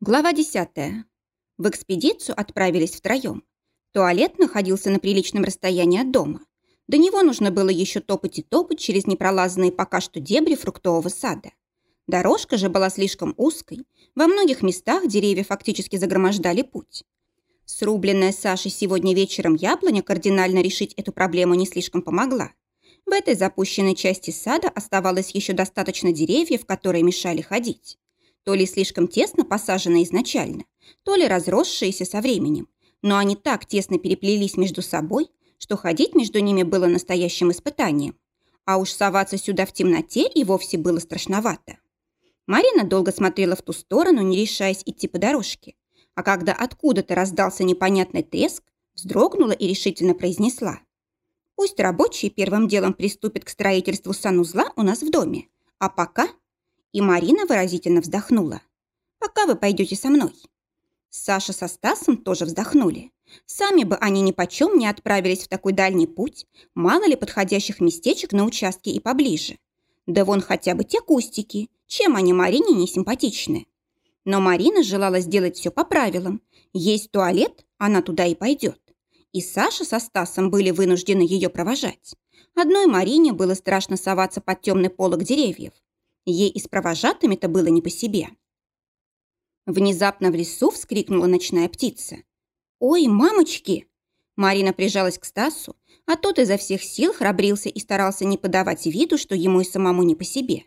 Глава 10. В экспедицию отправились втроем. Туалет находился на приличном расстоянии от дома. До него нужно было еще топать и топать через непролазанные пока что дебри фруктового сада. Дорожка же была слишком узкой. Во многих местах деревья фактически загромождали путь. Срубленная Сашей сегодня вечером яблоня кардинально решить эту проблему не слишком помогла. В этой запущенной части сада оставалось еще достаточно деревьев, которые мешали ходить то ли слишком тесно посаженные изначально, то ли разросшиеся со временем, но они так тесно переплелись между собой, что ходить между ними было настоящим испытанием. А уж соваться сюда в темноте и вовсе было страшновато. Марина долго смотрела в ту сторону, не решаясь идти по дорожке. А когда откуда-то раздался непонятный треск, вздрогнула и решительно произнесла. «Пусть рабочие первым делом приступят к строительству санузла у нас в доме, а пока и Марина выразительно вздохнула. «Пока вы пойдете со мной». Саша со Стасом тоже вздохнули. Сами бы они ни почем не отправились в такой дальний путь, мало ли подходящих местечек на участке и поближе. Да вон хотя бы те кустики, чем они Марине не симпатичны. Но Марина желала сделать все по правилам. Есть туалет, она туда и пойдет. И Саша со Стасом были вынуждены ее провожать. Одной Марине было страшно соваться под темный полог деревьев, Ей и с провожатыми-то было не по себе. Внезапно в лесу вскрикнула ночная птица. «Ой, мамочки!» Марина прижалась к Стасу, а тот изо всех сил храбрился и старался не подавать виду, что ему и самому не по себе.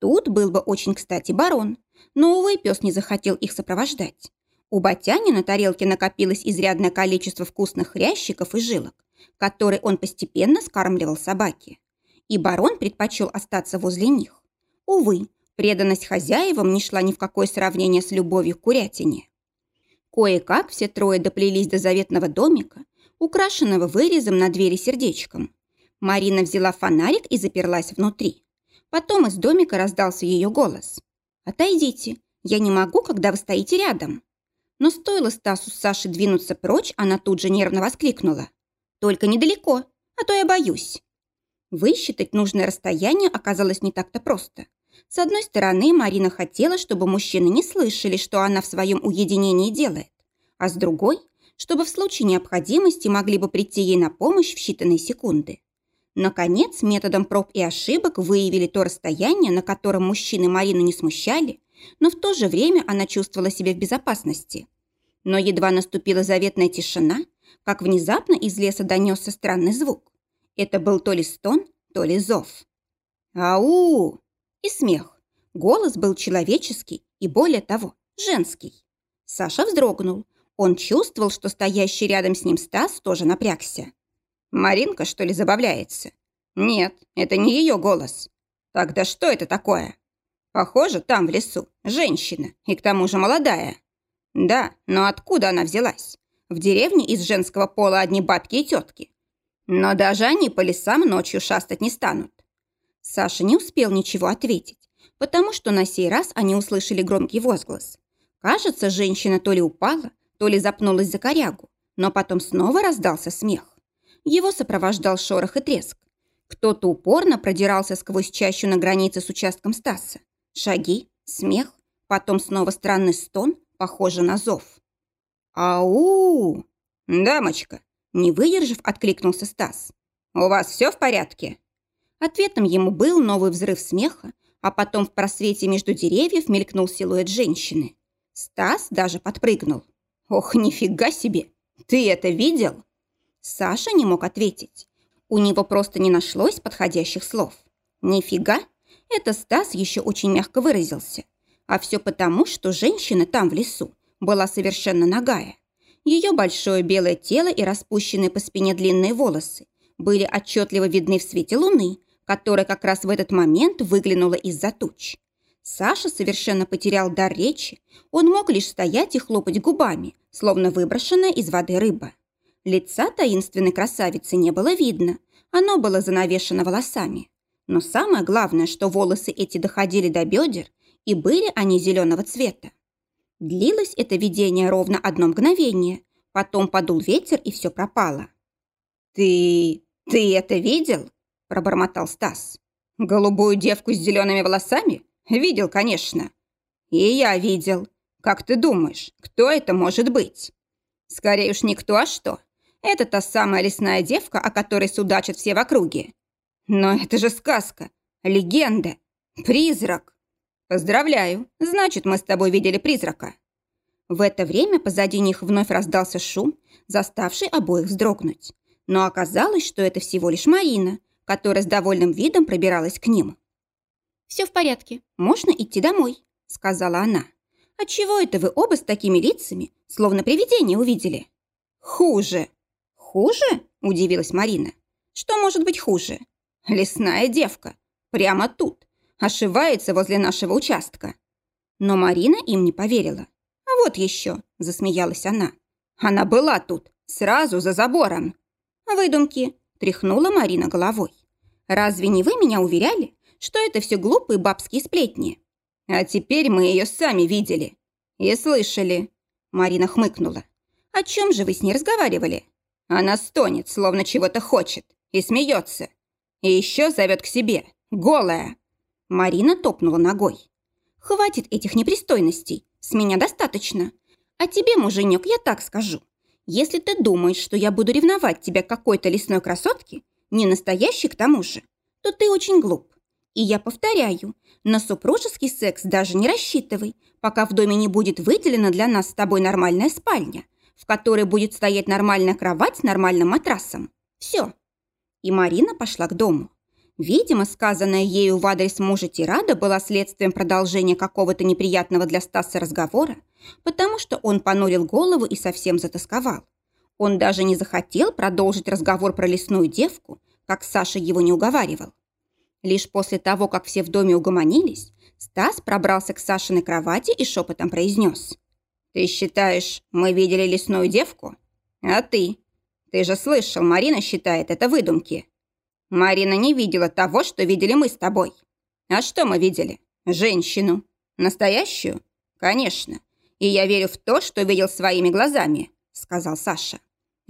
Тут был бы очень кстати барон, но, увы, пес не захотел их сопровождать. У Батяни на тарелке накопилось изрядное количество вкусных хрящиков и жилок, которые он постепенно скармливал собаке. И барон предпочел остаться возле них. Увы, преданность хозяевам не шла ни в какое сравнение с любовью к курятине. Кое-как все трое доплелись до заветного домика, украшенного вырезом на двери сердечком. Марина взяла фонарик и заперлась внутри. Потом из домика раздался ее голос. «Отойдите, я не могу, когда вы стоите рядом». Но стоило Стасу с Сашей двинуться прочь, она тут же нервно воскликнула. «Только недалеко, а то я боюсь». Высчитать нужное расстояние оказалось не так-то просто. С одной стороны, Марина хотела, чтобы мужчины не слышали, что она в своем уединении делает, а с другой, чтобы в случае необходимости могли бы прийти ей на помощь в считанные секунды. Наконец, методом проб и ошибок выявили то расстояние, на котором мужчины Марину не смущали, но в то же время она чувствовала себя в безопасности. Но едва наступила заветная тишина, как внезапно из леса донесся странный звук. Это был то ли стон, то ли зов. «Ау!» И смех. Голос был человеческий и, более того, женский. Саша вздрогнул. Он чувствовал, что стоящий рядом с ним Стас тоже напрягся. «Маринка, что ли, забавляется?» «Нет, это не ее голос». «Тогда что это такое?» «Похоже, там, в лесу, женщина, и к тому же молодая». «Да, но откуда она взялась? В деревне из женского пола одни бабки и тетки. Но даже они по лесам ночью шастать не станут. Саша не успел ничего ответить, потому что на сей раз они услышали громкий возглас. Кажется, женщина то ли упала, то ли запнулась за корягу, но потом снова раздался смех. Его сопровождал шорох и треск. Кто-то упорно продирался сквозь чащу на границе с участком Стаса. Шаги, смех, потом снова странный стон, похожий на зов. «Ау! Дамочка!» Не выдержав, откликнулся Стас. «У вас все в порядке?» Ответом ему был новый взрыв смеха, а потом в просвете между деревьев мелькнул силуэт женщины. Стас даже подпрыгнул. «Ох, нифига себе! Ты это видел?» Саша не мог ответить. У него просто не нашлось подходящих слов. «Нифига?» Это Стас еще очень мягко выразился. А все потому, что женщина там, в лесу, была совершенно нагая. Ее большое белое тело и распущенные по спине длинные волосы были отчетливо видны в свете луны, которая как раз в этот момент выглянула из-за туч. Саша совершенно потерял дар речи. Он мог лишь стоять и хлопать губами, словно выброшенная из воды рыба. Лица таинственной красавицы не было видно. Оно было занавешено волосами. Но самое главное, что волосы эти доходили до бедер, и были они зеленого цвета. Длилось это видение ровно одно мгновение. Потом подул ветер, и все пропало. «Ты... ты это видел?» Пробормотал Стас. «Голубую девку с зелеными волосами? Видел, конечно». «И я видел. Как ты думаешь, кто это может быть? Скорее уж никто, а что? Это та самая лесная девка, о которой судачат все в округе. Но это же сказка, легенда, призрак. Поздравляю, значит, мы с тобой видели призрака. В это время позади них вновь раздался шум, заставший обоих вздрогнуть. Но оказалось, что это всего лишь Марина, которая с довольным видом пробиралась к ним. «Все в порядке, можно идти домой», — сказала она. «Отчего это вы оба с такими лицами, словно привидение увидели?» «Хуже», «Хуже?» – удивилась Марина. «Что может быть хуже? Лесная девка. Прямо тут. Ошивается возле нашего участка». Но Марина им не поверила. «А вот еще», – засмеялась она. «Она была тут, сразу за забором». «Выдумки», – тряхнула Марина головой. «Разве не вы меня уверяли, что это все глупые бабские сплетни?» «А теперь мы ее сами видели и слышали». Марина хмыкнула. «О чем же вы с ней разговаривали?» Она стонет, словно чего-то хочет, и смеется. И еще зовет к себе, голая. Марина топнула ногой. «Хватит этих непристойностей, с меня достаточно. А тебе, муженек, я так скажу. Если ты думаешь, что я буду ревновать тебя какой-то лесной красотке, не настоящей к тому же, то ты очень глуп. И я повторяю, на супружеский секс даже не рассчитывай, пока в доме не будет выделена для нас с тобой нормальная спальня, в которой будет стоять нормальная кровать с нормальным матрасом. Все. И Марина пошла к дому. Видимо, сказанная ею в адрес мужа тирада была следствием продолжения какого-то неприятного для Стаса разговора, потому что он понурил голову и совсем затасковал. Он даже не захотел продолжить разговор про лесную девку, как Саша его не уговаривал. Лишь после того, как все в доме угомонились, Стас пробрался к Сашиной кровати и шепотом произнес – «Ты считаешь, мы видели лесную девку? А ты? Ты же слышал, Марина считает это выдумки. Марина не видела того, что видели мы с тобой. А что мы видели? Женщину. Настоящую? Конечно. И я верю в то, что видел своими глазами», — сказал Саша.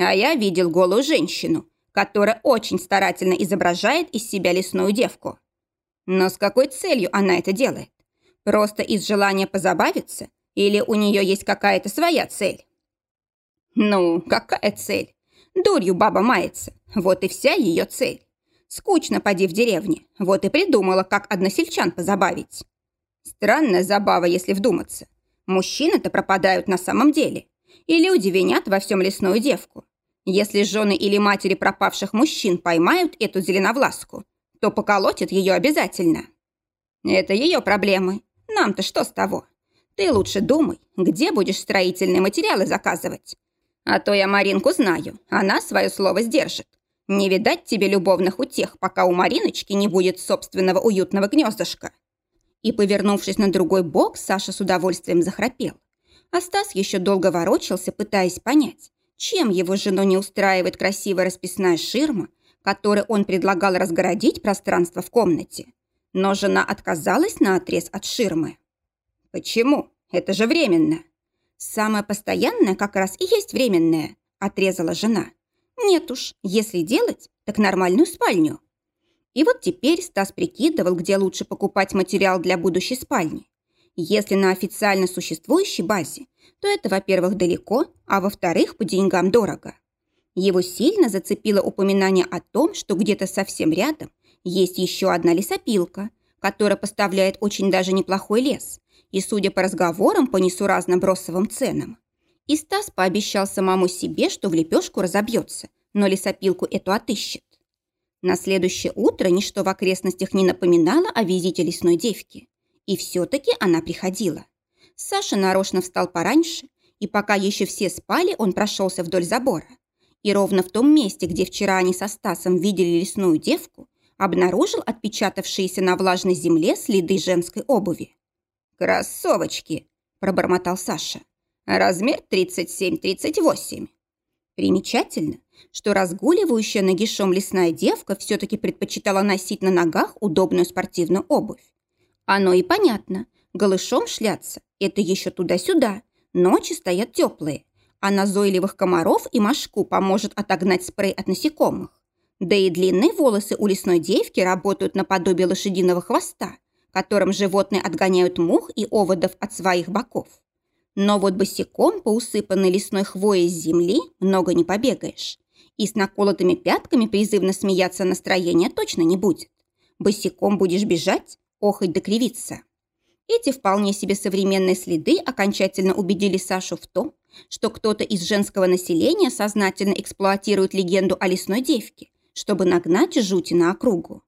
«А я видел голую женщину, которая очень старательно изображает из себя лесную девку. Но с какой целью она это делает? Просто из желания позабавиться или у нее есть какая-то своя цель? Ну, какая цель? Дурью баба мается. Вот и вся ее цель. Скучно поди в деревне. Вот и придумала, как односельчан позабавить. Странная забава, если вдуматься. Мужчины-то пропадают на самом деле. И люди винят во всем лесную девку. Если жены или матери пропавших мужчин поймают эту зеленовласку, то поколотят ее обязательно. Это ее проблемы. Нам-то что с того? Ты лучше думай, где будешь строительные материалы заказывать. А то я Маринку знаю, она свое слово сдержит. Не видать тебе любовных утех, пока у Мариночки не будет собственного уютного гнездышка. И, повернувшись на другой бок, Саша с удовольствием захрапел. А Стас еще долго ворочался, пытаясь понять, чем его жену не устраивает красивая расписная ширма, которой он предлагал разгородить пространство в комнате. Но жена отказалась на отрез от ширмы. «Почему? Это же временно!» «Самое постоянное как раз и есть временное», – отрезала жена. «Нет уж, если делать, так нормальную спальню». И вот теперь Стас прикидывал, где лучше покупать материал для будущей спальни. Если на официально существующей базе, то это, во-первых, далеко, а во-вторых, по деньгам дорого. Его сильно зацепило упоминание о том, что где-то совсем рядом есть еще одна лесопилка, которая поставляет очень даже неплохой лес, и, судя по разговорам, по несуразным бросовым ценам. И Стас пообещал самому себе, что в лепешку разобьется, но лесопилку эту отыщет. На следующее утро ничто в окрестностях не напоминало о визите лесной девки. И все-таки она приходила. Саша нарочно встал пораньше, и пока еще все спали, он прошелся вдоль забора. И ровно в том месте, где вчера они со Стасом видели лесную девку, обнаружил отпечатавшиеся на влажной земле следы женской обуви. «Кроссовочки!» – пробормотал Саша. «Размер 37-38». Примечательно, что разгуливающая нагишом лесная девка все-таки предпочитала носить на ногах удобную спортивную обувь. Оно и понятно. Голышом шляться – это еще туда-сюда. Ночи стоят теплые, а назойливых комаров и мошку поможет отогнать спрей от насекомых. Да и длинные волосы у лесной девки работают наподобие лошадиного хвоста – которым животные отгоняют мух и оводов от своих боков. Но вот босиком по усыпанной лесной хвоей с земли много не побегаешь. И с наколотыми пятками призывно смеяться настроения точно не будет. Босиком будешь бежать, охоть да кривиться. Эти вполне себе современные следы окончательно убедили Сашу в том, что кто-то из женского населения сознательно эксплуатирует легенду о лесной девке, чтобы нагнать жути на округу.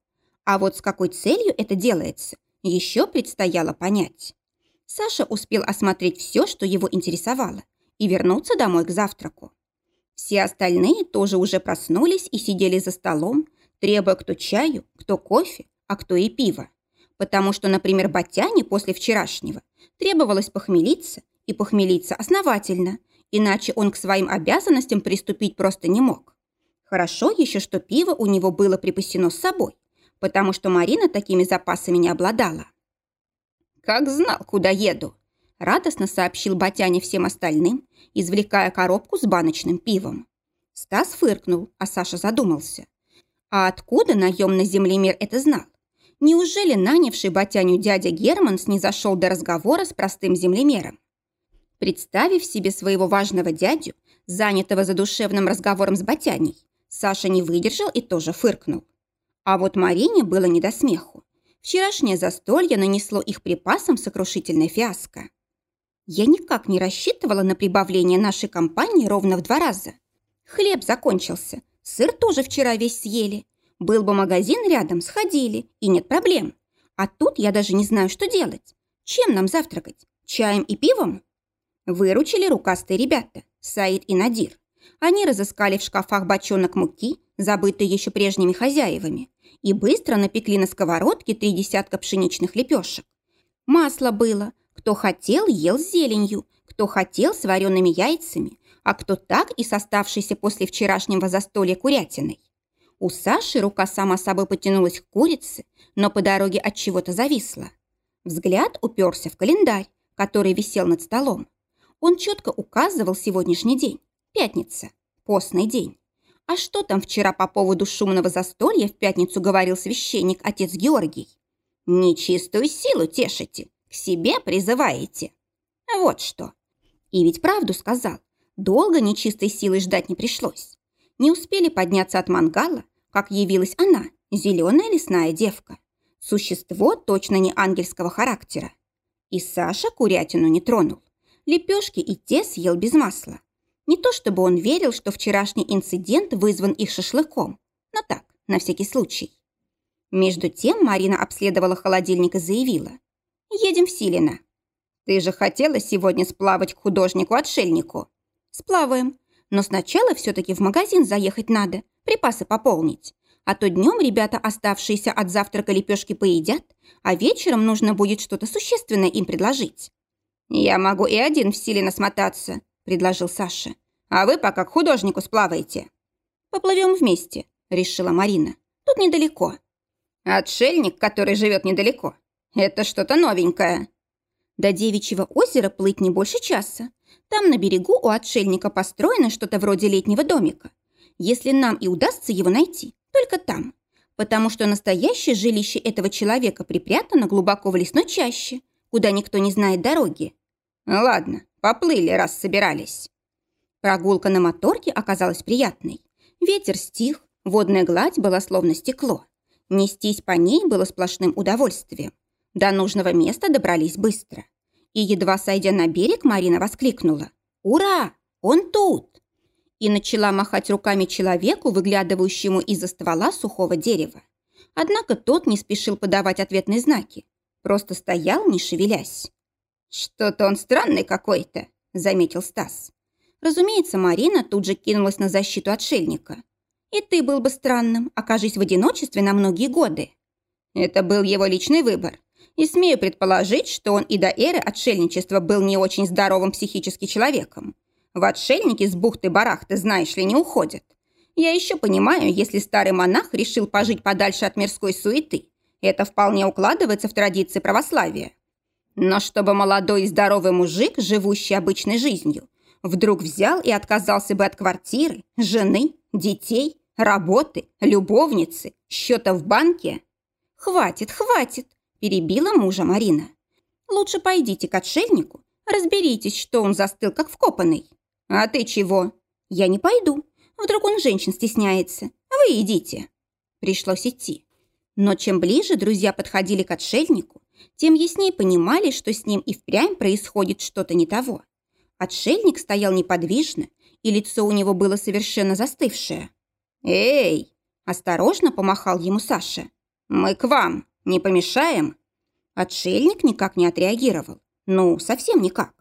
А вот с какой целью это делается, еще предстояло понять. Саша успел осмотреть все, что его интересовало, и вернуться домой к завтраку. Все остальные тоже уже проснулись и сидели за столом, требуя кто чаю, кто кофе, а кто и пиво. Потому что, например, Батяне после вчерашнего требовалось похмелиться, и похмелиться основательно, иначе он к своим обязанностям приступить просто не мог. Хорошо еще, что пиво у него было припасено с собой, потому что Марина такими запасами не обладала. «Как знал, куда еду!» – радостно сообщил Батяне всем остальным, извлекая коробку с баночным пивом. Стас фыркнул, а Саша задумался. А откуда наемный землемер это знал? Неужели нанявший Батяню дядя Герман снизошел до разговора с простым землемером? Представив себе своего важного дядю, занятого задушевным разговором с Батяней, Саша не выдержал и тоже фыркнул. А вот Марине было не до смеху. Вчерашнее застолье нанесло их припасам сокрушительное фиаско. Я никак не рассчитывала на прибавление нашей компании ровно в два раза. Хлеб закончился, сыр тоже вчера весь съели. Был бы магазин рядом, сходили, и нет проблем. А тут я даже не знаю, что делать. Чем нам завтракать? Чаем и пивом? Выручили рукастые ребята, Саид и Надир. Они разыскали в шкафах бочонок муки, забытый еще прежними хозяевами, и быстро напекли на сковородке три десятка пшеничных лепешек. Масло было. Кто хотел, ел с зеленью, кто хотел с вареными яйцами, а кто так и с оставшейся после вчерашнего застолья курятиной. У Саши рука сама собой потянулась к курице, но по дороге от чего-то зависла. Взгляд уперся в календарь, который висел над столом. Он четко указывал сегодняшний день. Пятница. Постный день. А что там вчера по поводу шумного застолья в пятницу говорил священник отец Георгий? Нечистую силу тешите, к себе призываете. Вот что. И ведь правду сказал. Долго нечистой силы ждать не пришлось. Не успели подняться от мангала, как явилась она, зеленая лесная девка. Существо точно не ангельского характера. И Саша курятину не тронул. Лепешки и те съел без масла. Не то чтобы он верил, что вчерашний инцидент вызван их шашлыком, но так, на всякий случай. Между тем Марина обследовала холодильник и заявила. «Едем в Силино». «Ты же хотела сегодня сплавать к художнику-отшельнику?» «Сплаваем. Но сначала все-таки в магазин заехать надо, припасы пополнить. А то днем ребята, оставшиеся от завтрака лепешки, поедят, а вечером нужно будет что-то существенное им предложить». «Я могу и один в Силино смотаться», – предложил Саша. «А вы пока к художнику сплаваете». «Поплывем вместе», – решила Марина. «Тут недалеко». «Отшельник, который живет недалеко. Это что-то новенькое». До Девичьего озера плыть не больше часа. Там на берегу у отшельника построено что-то вроде летнего домика. Если нам и удастся его найти, только там. Потому что настоящее жилище этого человека припрятано глубоко в лесной чаще, куда никто не знает дороги. Ладно, Поплыли, раз собирались. Прогулка на моторке оказалась приятной. Ветер стих, водная гладь была словно стекло. Нестись по ней было сплошным удовольствием. До нужного места добрались быстро. И, едва сойдя на берег, Марина воскликнула. «Ура! Он тут!» И начала махать руками человеку, выглядывающему из-за ствола сухого дерева. Однако тот не спешил подавать ответные знаки. Просто стоял, не шевелясь. «Что-то он странный какой-то», — заметил Стас. Разумеется, Марина тут же кинулась на защиту отшельника. «И ты был бы странным, окажись в одиночестве на многие годы». Это был его личный выбор. И смею предположить, что он и до эры отшельничества был не очень здоровым психически человеком. В отшельники с бухты-барахты, знаешь ли, не уходят. Я еще понимаю, если старый монах решил пожить подальше от мирской суеты. Это вполне укладывается в традиции православия. Но чтобы молодой и здоровый мужик, живущий обычной жизнью, вдруг взял и отказался бы от квартиры, жены, детей, работы, любовницы, счета в банке? «Хватит, хватит!» – перебила мужа Марина. «Лучше пойдите к отшельнику, Разберитесь, что он застыл, как вкопанный. А ты чего? Я не пойду. Вдруг он женщин стесняется. Вы идите. Пришлось идти. Но чем ближе друзья подходили к отшельнику, тем яснее понимали, что с ним и впрямь происходит что-то не того. Отшельник стоял неподвижно, и лицо у него было совершенно застывшее. «Эй!» – осторожно помахал ему Саша. «Мы к вам. Не помешаем?» Отшельник никак не отреагировал. Ну, совсем никак.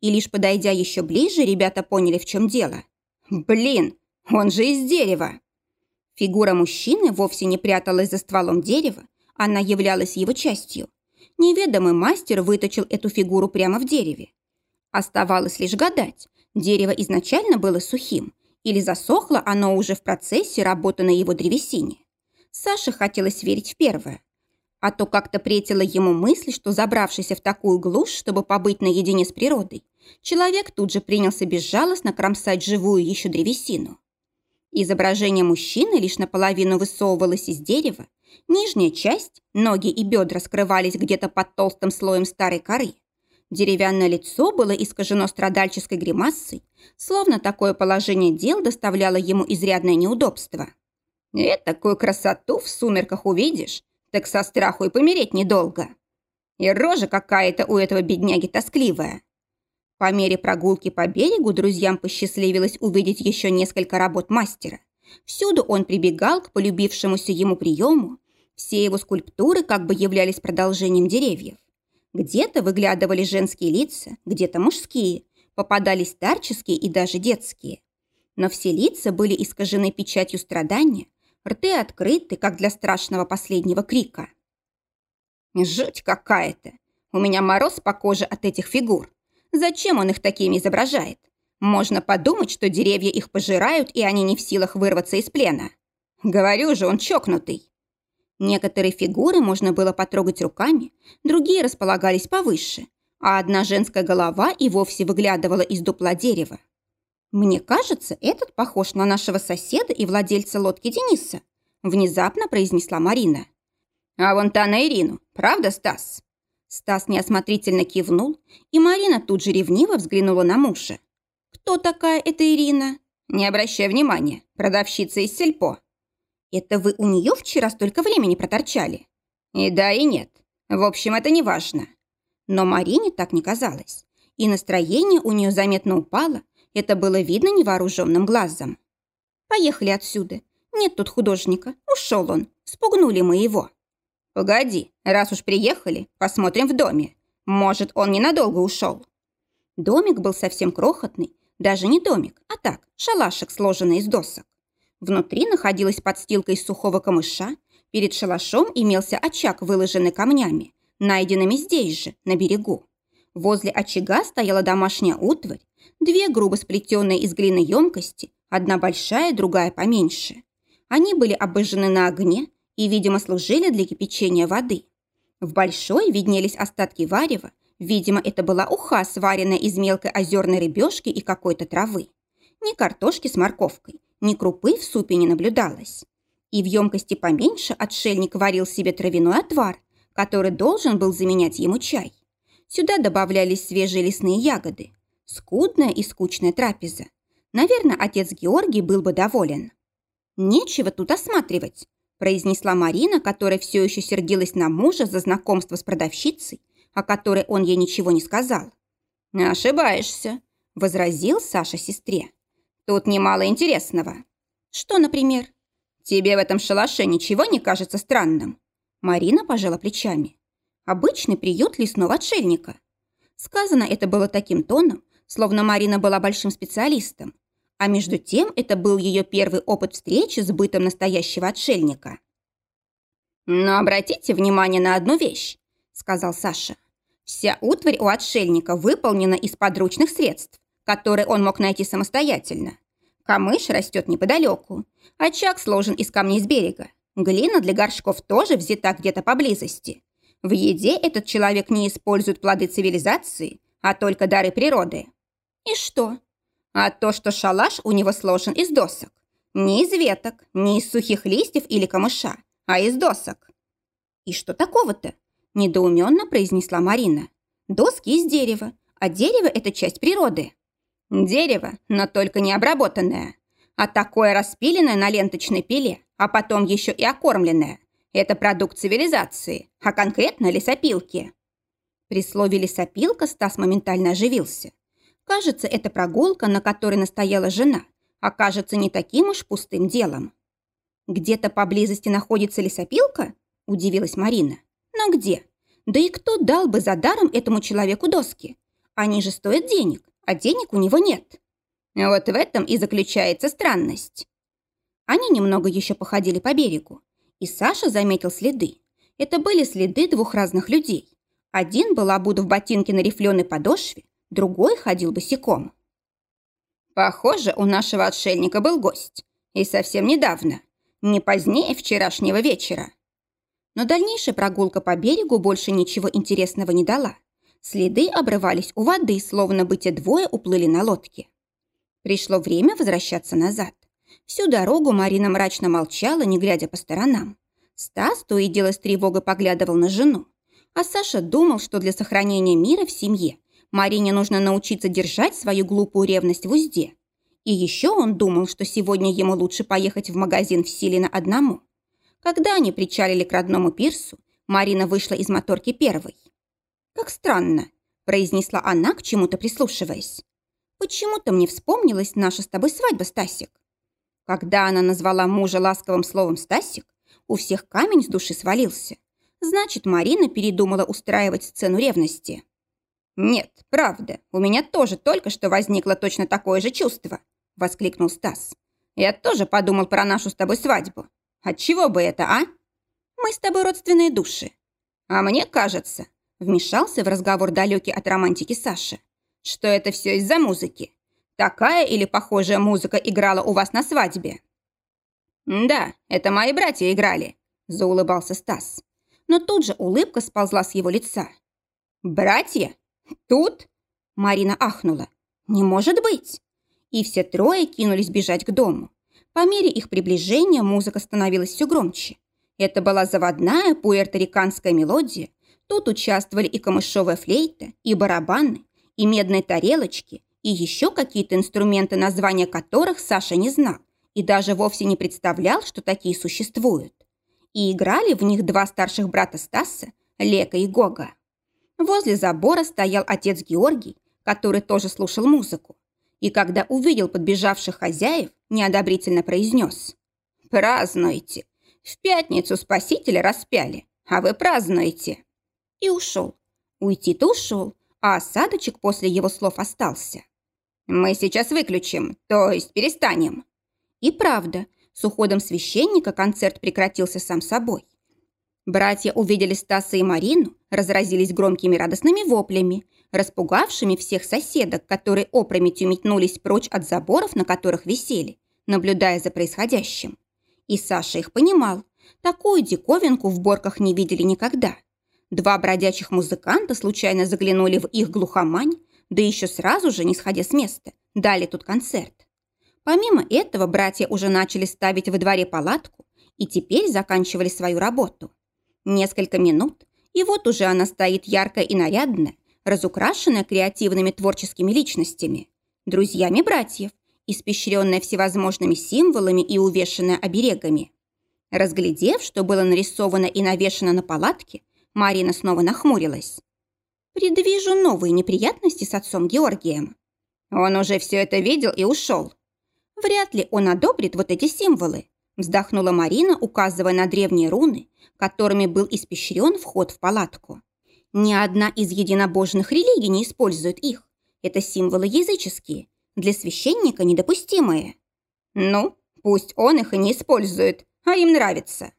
И лишь подойдя еще ближе, ребята поняли, в чем дело. «Блин, он же из дерева!» Фигура мужчины вовсе не пряталась за стволом дерева, она являлась его частью. Неведомый мастер выточил эту фигуру прямо в дереве. Оставалось лишь гадать, дерево изначально было сухим, или засохло оно уже в процессе работы на его древесине. Саше хотелось верить в первое. А то как-то претила ему мысль, что забравшийся в такую глушь, чтобы побыть наедине с природой, человек тут же принялся безжалостно кромсать живую еще древесину. Изображение мужчины лишь наполовину высовывалось из дерева, нижняя часть, ноги и бедра скрывались где-то под толстым слоем старой коры. Деревянное лицо было искажено страдальческой гримасой, словно такое положение дел доставляло ему изрядное неудобство. «И такую красоту в сумерках увидишь, так со страху и помереть недолго. И рожа какая-то у этого бедняги тоскливая. По мере прогулки по берегу друзьям посчастливилось увидеть еще несколько работ мастера. Всюду он прибегал к полюбившемуся ему приему. Все его скульптуры как бы являлись продолжением деревьев. Где-то выглядывали женские лица, где-то мужские, попадались старческие и даже детские. Но все лица были искажены печатью страдания, рты открыты, как для страшного последнего крика. «Жуть какая-то! У меня мороз по коже от этих фигур. Зачем он их такими изображает? Можно подумать, что деревья их пожирают, и они не в силах вырваться из плена. Говорю же, он чокнутый». Некоторые фигуры можно было потрогать руками, другие располагались повыше, а одна женская голова и вовсе выглядывала из дупла дерева. «Мне кажется, этот похож на нашего соседа и владельца лодки Дениса», внезапно произнесла Марина. «А вон та на Ирину, правда, Стас?» Стас неосмотрительно кивнул, и Марина тут же ревниво взглянула на мужа. «Кто такая эта Ирина?» «Не обращай внимания, продавщица из сельпо». «Это вы у нее вчера столько времени проторчали?» «И да, и нет. В общем, это не важно». Но Марине так не казалось, и настроение у нее заметно упало, это было видно невооруженным глазом. «Поехали отсюда. Нет тут художника. Ушел он. Спугнули мы его». «Погоди, раз уж приехали, посмотрим в доме. Может, он ненадолго ушел». Домик был совсем крохотный. Даже не домик, а так, шалашик, сложенный из досок. Внутри находилась подстилка из сухого камыша. Перед шалашом имелся очаг, выложенный камнями, найденными здесь же, на берегу. Возле очага стояла домашняя утварь, Две грубо сплетенные из глины емкости, одна большая, другая поменьше. Они были обожжены на огне и, видимо, служили для кипячения воды. В большой виднелись остатки варева, видимо, это была уха, сваренная из мелкой озерной рыбешки и какой-то травы. Ни картошки с морковкой, ни крупы в супе не наблюдалось. И в емкости поменьше отшельник варил себе травяной отвар, который должен был заменять ему чай. Сюда добавлялись свежие лесные ягоды. Скудная и скучная трапеза. Наверное, отец Георгий был бы доволен. «Нечего тут осматривать», произнесла Марина, которая все еще сердилась на мужа за знакомство с продавщицей, о которой он ей ничего не сказал. «Ошибаешься», – возразил Саша сестре. «Тут немало интересного». «Что, например?» «Тебе в этом шалаше ничего не кажется странным?» Марина пожала плечами. «Обычный приют лесного отшельника». Сказано это было таким тоном, словно Марина была большим специалистом. А между тем это был ее первый опыт встречи с бытом настоящего отшельника. «Но обратите внимание на одну вещь», — сказал Саша. «Вся утварь у отшельника выполнена из подручных средств, которые он мог найти самостоятельно. Камыш растет неподалеку, очаг сложен из камней с берега, глина для горшков тоже взята где-то поблизости. В еде этот человек не использует плоды цивилизации, а только дары природы. И что? А то, что шалаш у него сложен из досок. Не из веток, не из сухих листьев или камыша, а из досок. И что такого-то? Недоуменно произнесла Марина. Доски из дерева, а дерево – это часть природы. Дерево, но только не обработанное. А такое распиленное на ленточной пиле, а потом еще и окормленное – это продукт цивилизации, а конкретно лесопилки. При слове «лесопилка» Стас моментально оживился. Кажется, эта прогулка, на которой настояла жена, окажется не таким уж пустым делом. «Где-то поблизости находится лесопилка?» – удивилась Марина. «Но где? Да и кто дал бы за даром этому человеку доски? Они же стоят денег, а денег у него нет». Вот в этом и заключается странность. Они немного еще походили по берегу, и Саша заметил следы. Это были следы двух разных людей. Один был обут в ботинке на рифленой подошве, другой ходил босиком. Похоже, у нашего отшельника был гость. И совсем недавно, не позднее вчерашнего вечера. Но дальнейшая прогулка по берегу больше ничего интересного не дала. Следы обрывались у воды, словно бы те двое уплыли на лодке. Пришло время возвращаться назад. Всю дорогу Марина мрачно молчала, не глядя по сторонам. Стас то и дело с тревогой поглядывал на жену. А Саша думал, что для сохранения мира в семье Марине нужно научиться держать свою глупую ревность в узде. И еще он думал, что сегодня ему лучше поехать в магазин в Силино одному. Когда они причалили к родному пирсу, Марина вышла из моторки первой. «Как странно», – произнесла она, к чему-то прислушиваясь. Почему-то мне вспомнилась наша с тобой свадьба, Стасик. Когда она назвала мужа ласковым словом «Стасик», у всех камень с души свалился. Значит, Марина передумала устраивать сцену ревности. «Нет, правда, у меня тоже только что возникло точно такое же чувство», – воскликнул Стас. «Я тоже подумал про нашу с тобой свадьбу. Отчего бы это, а? Мы с тобой родственные души. А мне кажется, вмешался в разговор далекий от романтики Саша, что это все из-за музыки. Такая или похожая музыка играла у вас на свадьбе?» «Да, это мои братья играли», – заулыбался Стас. Но тут же улыбка сползла с его лица. «Братья? Тут?» Марина ахнула. «Не может быть!» И все трое кинулись бежать к дому. По мере их приближения музыка становилась все громче. Это была заводная пуэрториканская мелодия. Тут участвовали и камышовая флейта, и барабаны, и медные тарелочки, и еще какие-то инструменты, названия которых Саша не знал и даже вовсе не представлял, что такие существуют. И играли в них два старших брата Стаса, Лека и Гога. Возле забора стоял отец Георгий, который тоже слушал музыку. И когда увидел подбежавших хозяев, неодобрительно произнес. «Празднуйте! В пятницу спасителя распяли, а вы празднуете!» И ушел. Уйти-то ушел, а осадочек после его слов остался. «Мы сейчас выключим, то есть перестанем». И правда, с уходом священника концерт прекратился сам собой. Братья увидели Стаса и Марину, разразились громкими радостными воплями, распугавшими всех соседок, которые опрометью метнулись прочь от заборов, на которых висели, наблюдая за происходящим. И Саша их понимал. Такую диковинку в Борках не видели никогда – Два бродячих музыканта случайно заглянули в их глухомань, да еще сразу же, не сходя с места, дали тут концерт. Помимо этого, братья уже начали ставить во дворе палатку и теперь заканчивали свою работу. Несколько минут, и вот уже она стоит яркая и нарядная, разукрашенная креативными творческими личностями, друзьями братьев, испещренная всевозможными символами и увешанная оберегами. Разглядев, что было нарисовано и навешано на палатке, Марина снова нахмурилась. «Предвижу новые неприятности с отцом Георгием. Он уже все это видел и ушел. Вряд ли он одобрит вот эти символы», вздохнула Марина, указывая на древние руны, которыми был испещрен вход в палатку. «Ни одна из единобожных религий не использует их. Это символы языческие, для священника недопустимые». «Ну, пусть он их и не использует, а им нравится»,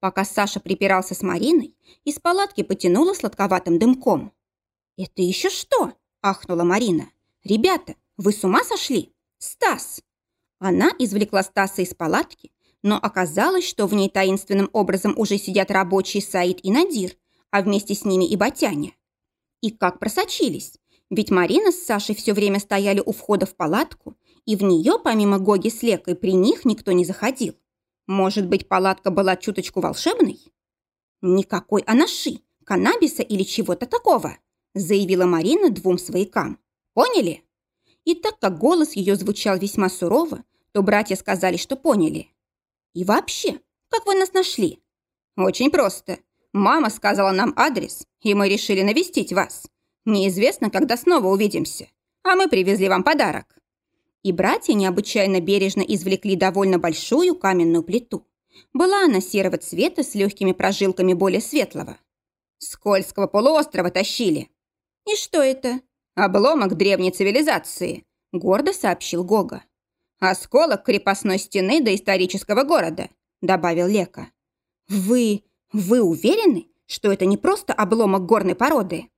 Пока Саша припирался с Мариной, из палатки потянуло сладковатым дымком. «Это еще что?» – ахнула Марина. «Ребята, вы с ума сошли? Стас!» Она извлекла Стаса из палатки, но оказалось, что в ней таинственным образом уже сидят рабочие Саид и Надир, а вместе с ними и Батяня. И как просочились, ведь Марина с Сашей все время стояли у входа в палатку, и в нее, помимо Гоги с Лекой, при них никто не заходил. Может быть, палатка была чуточку волшебной? Никакой анаши, каннабиса или чего-то такого, заявила Марина двум своякам. «Поняли?» И так как голос ее звучал весьма сурово, то братья сказали, что поняли. «И вообще, как вы нас нашли?» «Очень просто. Мама сказала нам адрес, и мы решили навестить вас. Неизвестно, когда снова увидимся. А мы привезли вам подарок». И братья необычайно бережно извлекли довольно большую каменную плиту. Была она серого цвета с легкими прожилками более светлого. Скользкого полуострова тащили. И что это? Обломок древней цивилизации, гордо сообщил Гога. Осколок крепостной стены до исторического города, добавил Лека. Вы... вы уверены, что это не просто обломок горной породы?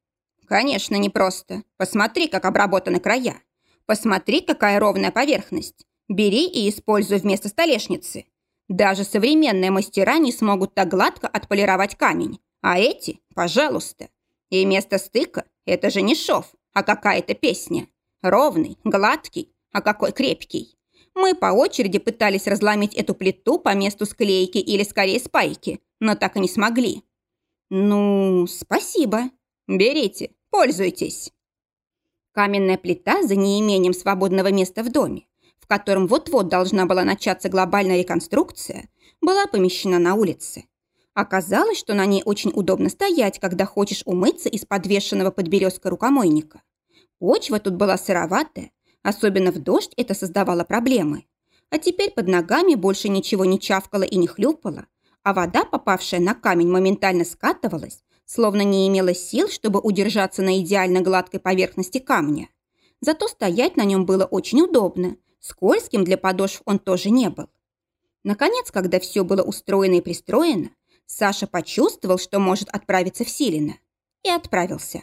Конечно, не просто. Посмотри, как обработаны края. Посмотри, какая ровная поверхность. Бери и используй вместо столешницы. Даже современные мастера не смогут так гладко отполировать камень. А эти, пожалуйста. И место стыка – это же не шов, а какая-то песня. Ровный, гладкий, а какой крепкий. Мы по очереди пытались разломить эту плиту по месту склейки или скорее спайки, но так и не смогли. Ну, спасибо. Берите, пользуйтесь. Каменная плита за неимением свободного места в доме, в котором вот-вот должна была начаться глобальная реконструкция, была помещена на улице. Оказалось, что на ней очень удобно стоять, когда хочешь умыться из подвешенного под березкой рукомойника. Почва тут была сыроватая, особенно в дождь это создавало проблемы. А теперь под ногами больше ничего не чавкало и не хлюпало, а вода, попавшая на камень, моментально скатывалась, словно не имела сил, чтобы удержаться на идеально гладкой поверхности камня. Зато стоять на нем было очень удобно, скользким для подошв он тоже не был. Наконец, когда все было устроено и пристроено, Саша почувствовал, что может отправиться в Силино. И отправился.